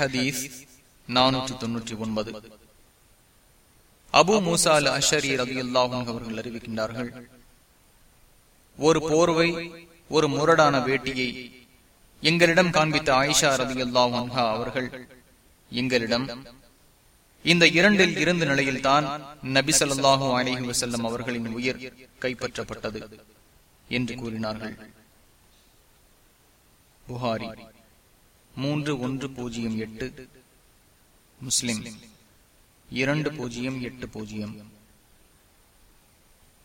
ஹதீஸ் நானூற்றி தொன்னூற்றி ஒன்பது. அபு மூசா அல் அஷரி ரவி அல்லாஹன் அவர்கள் அறிவிக்கின்றார்கள் ஒரு போர்வை ஒரு முரடான வேட்டியை எங்களிடம் காண்பித்த ஆயிஷா ரதி அன்ஹா அவர்கள் எங்களிடம் இந்த இரண்டில் இருந்த நிலையில்தான் நபி சொல்லாஹு அலிஹி வசல்லம் அவர்களின் உயிர் கைப்பற்றப்பட்டது என்று கூறினார்கள். புகாரி. மூன்று ஒன்று பூஜ்ஜியம் எட்டு. முஸ்லிம். இரண்டு பூஜ்ஜியம் எட்டு பூஜ்ஜியம்.